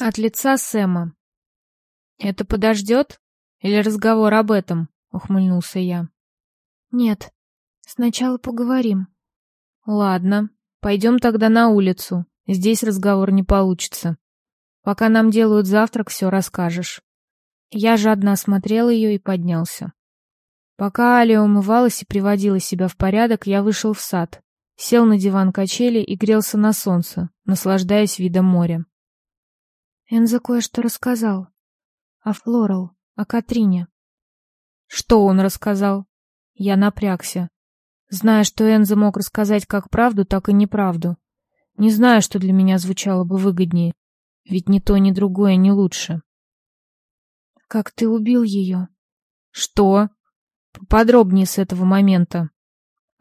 От лица Сэма. «Это подождет? Или разговор об этом?» — ухмыльнулся я. «Нет. Сначала поговорим». «Ладно. Пойдем тогда на улицу. Здесь разговор не получится. Пока нам делают завтрак, все расскажешь». Я жадно осмотрел ее и поднялся. Пока Алия умывалась и приводила себя в порядок, я вышел в сад, сел на диван качели и грелся на солнце, наслаждаясь видом моря. Энзо кое-что рассказал. О Флорал, о Катрине. Что он рассказал? Я напрягся. Зная, что Энзо мог рассказать как правду, так и неправду. Не знаю, что для меня звучало бы выгоднее. Ведь ни то, ни другое не лучше. Как ты убил ее? Что? Подробнее с этого момента.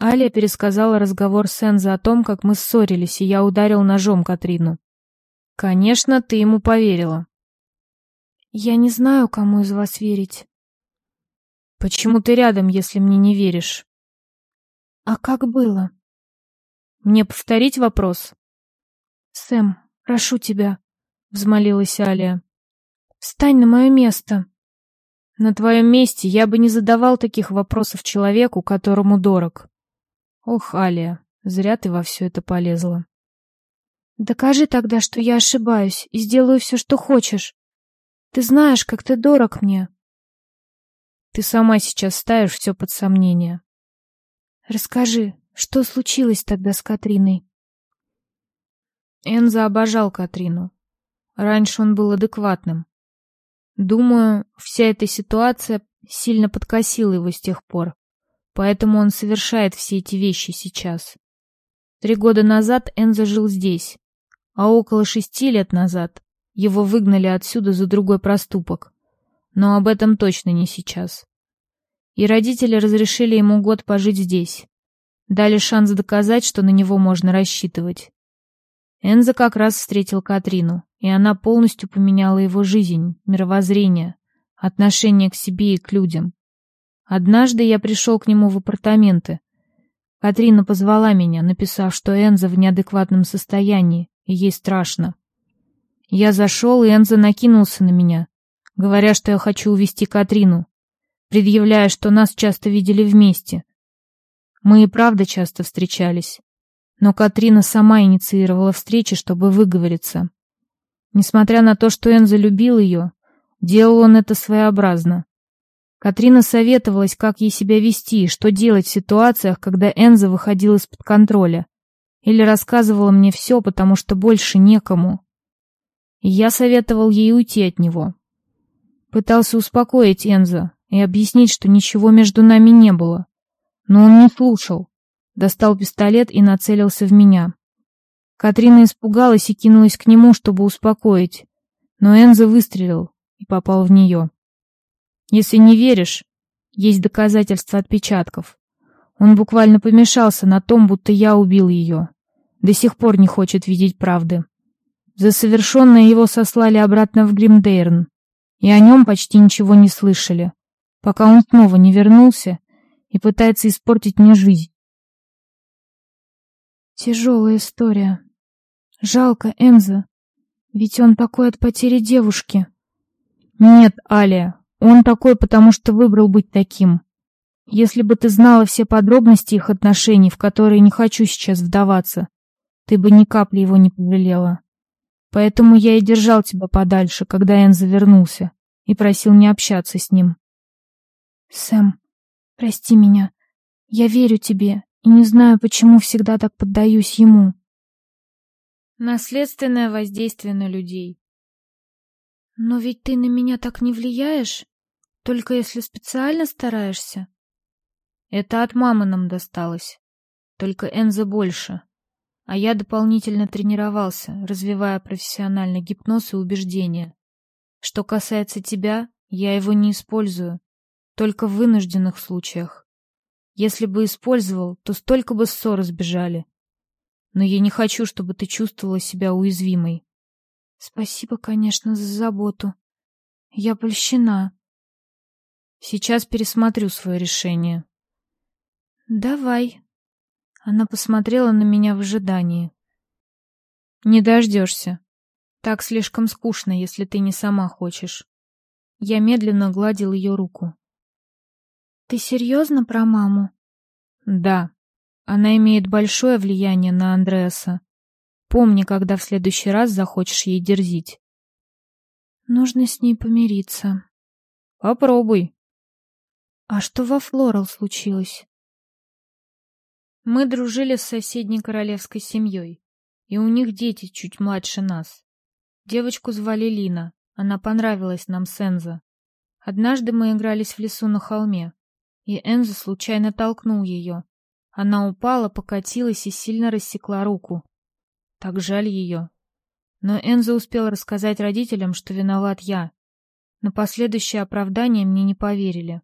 Аля пересказала разговор с Энзо о том, как мы ссорились, и я ударил ножом Катрину. Конечно, ты ему поверила. Я не знаю, кому из вас верить. Почему ты рядом, если мне не веришь? А как было? Мне повторить вопрос? Сэм, прошу тебя, взмолилась Алия. Встань на мое место. На твоем месте я бы не задавал таких вопросов человеку, которому дорог. Ох, Алия, зря ты во все это полезла. Докажи тогда, что я ошибаюсь, и сделаю все, что хочешь. Ты знаешь, как ты дорог мне. Ты сама сейчас ставишь все под сомнение. Расскажи, что случилось тогда с Катриной? Энза обожал Катрину. Раньше он был адекватным. Думаю, вся эта ситуация сильно подкосила его с тех пор, поэтому он совершает все эти вещи сейчас. Три года назад Энза жил здесь, а около шести лет назад его выгнали отсюда за другой проступок. Но об этом точно не сейчас. И родители разрешили ему год пожить здесь. Дали шанс доказать, что на него можно рассчитывать. Энза как раз встретил Катрину, и она полностью поменяла его жизнь, мировоззрение, отношение к себе и к людям. Однажды я пришел к нему в апартаменты. Катрина позвала меня, написав, что Энза в неадекватном состоянии, ей страшно. Я зашел, и Энза накинулся на меня, говоря, что я хочу увести Катрину, предъявляя, что нас часто видели вместе. Мы и правда часто встречались, но Катрина сама инициировала встречи, чтобы выговориться. Несмотря на то, что Энза любил ее, делал он это своеобразно. Катрина советовалась, как ей себя вести, что делать в ситуациях, когда Энза выходил из-под контроля. Или рассказывала мне все, потому что больше некому. Я советовал ей уйти от него. Пытался успокоить Энза и объяснить, что ничего между нами не было. Но он не слушал. Достал пистолет и нацелился в меня. Катрина испугалась и кинулась к нему, чтобы успокоить. Но Энза выстрелил и попал в нее. Если не веришь, есть доказательства отпечатков. Он буквально помешался на том, будто я убил ее. До сих пор не хочет видеть правды. За совершенное его сослали обратно в Гримдейрн, и о нем почти ничего не слышали, пока он снова не вернулся и пытается испортить мне жизнь. Тяжелая история. Жалко Энза, ведь он такой от потери девушки. Нет, Алия, он такой, потому что выбрал быть таким. Если бы ты знала все подробности их отношений, в которые не хочу сейчас вдаваться, ты бы ни капли его не пожалела. Поэтому я и держал тебя подальше, когда Энза вернулся, и просил не общаться с ним. Сэм, прости меня. Я верю тебе и не знаю, почему всегда так поддаюсь ему. Наследственное воздействие на людей. Но ведь ты на меня так не влияешь, только если специально стараешься. Это от мамы нам досталось. Только Энза больше. А я дополнительно тренировался, развивая профессионально гипноз и убеждения. Что касается тебя, я его не использую, только в вынужденных случаях. Если бы использовал, то столько бы ссор избежали. Но я не хочу, чтобы ты чувствовала себя уязвимой. Спасибо, конечно, за заботу. Я польщена. Сейчас пересмотрю свое решение. Давай, она посмотрела на меня в ожидании. «Не дождешься. Так слишком скучно, если ты не сама хочешь. Я медленно гладил ее руку. Ты серьезно про маму? Да. Она имеет большое влияние на Андреаса. Помни, когда в следующий раз захочешь ей дерзить. Нужно с ней помириться. Попробуй. А что во Флорал случилось? Мы дружили с соседней королевской семьей, и у них дети чуть младше нас. Девочку звали Лина, она понравилась нам с Энзо. Однажды мы игрались в лесу на холме, и Энзо случайно толкнул ее. Она упала, покатилась и сильно рассекла руку. Так жаль ее. Но Энзо успел рассказать родителям, что виноват я. На последующее оправдание мне не поверили.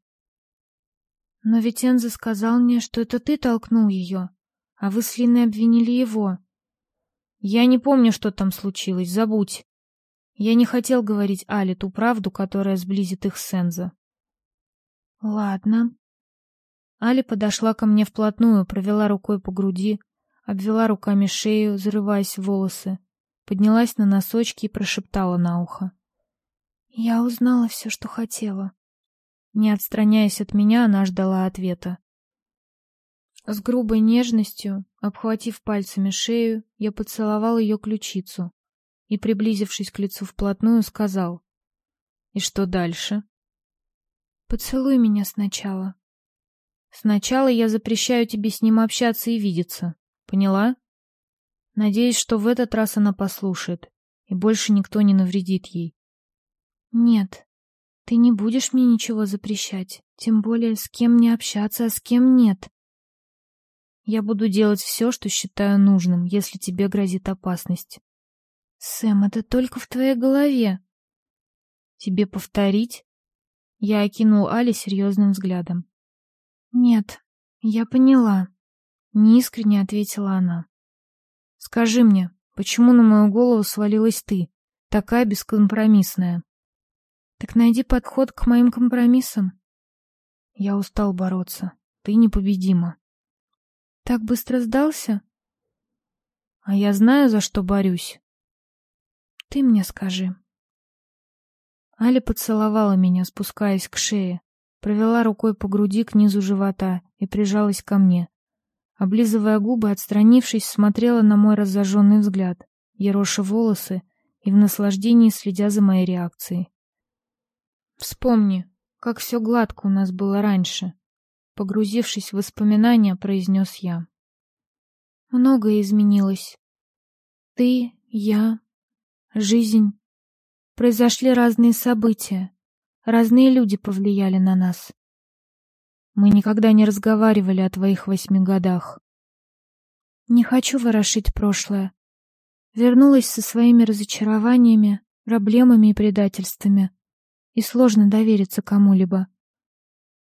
Но ведь Энзо сказал мне, что это ты толкнул ее, а вы с Линой обвинили его. Я не помню, что там случилось, забудь. Я не хотел говорить Але ту правду, которая сблизит их с Энзо. Ладно. Али подошла ко мне вплотную, провела рукой по груди, обвела руками шею, зарываясь в волосы, поднялась на носочки и прошептала на ухо. Я узнала все, что хотела. Не отстраняясь от меня, она ждала ответа. С грубой нежностью, обхватив пальцами шею, я поцеловал ее ключицу и, приблизившись к лицу вплотную, сказал. «И что дальше?» «Поцелуй меня сначала». «Сначала я запрещаю тебе с ним общаться и видеться. Поняла? Надеюсь, что в этот раз она послушает, и больше никто не навредит ей. Нет, ты не будешь мне ничего запрещать, тем более с кем мне общаться, а с кем нет. Я буду делать все, что считаю нужным, если тебе грозит опасность. Сэм, это только в твоей голове. Тебе повторить? Я окинул Али серьезным взглядом. Нет, я поняла. Неискренне ответила она. Скажи мне, почему на мою голову свалилась ты, такая бескомпромиссная? Так найди подход к моим компромиссам. Я устал бороться. Ты непобедима. Так быстро сдался? А я знаю, за что борюсь. Ты мне скажи. Аля поцеловала меня, спускаясь к шее, провела рукой по груди к низу живота и прижалась ко мне. Облизывая губы, отстранившись, смотрела на мой разожженный взгляд, ероша волосы и в наслаждении следя за моей реакцией. «Вспомни, как все гладко у нас было раньше», — погрузившись в воспоминания, произнес я. «Многое изменилось. Ты, я, жизнь. Произошли разные события, разные люди повлияли на нас. Мы никогда не разговаривали о твоих восьми годах. Не хочу ворошить прошлое. Вернулась со своими разочарованиями, проблемами и предательствами. И сложно довериться кому-либо.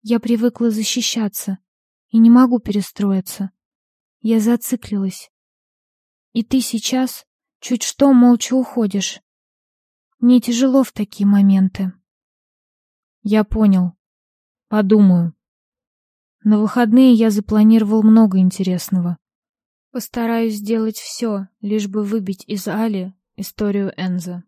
Я привыкла защищаться и не могу перестроиться. Я зациклилась. И ты сейчас чуть что молча уходишь. Мне тяжело в такие моменты. Я понял. Подумаю. На выходные я запланировал много интересного. Постараюсь сделать все, лишь бы выбить из Али историю Энза.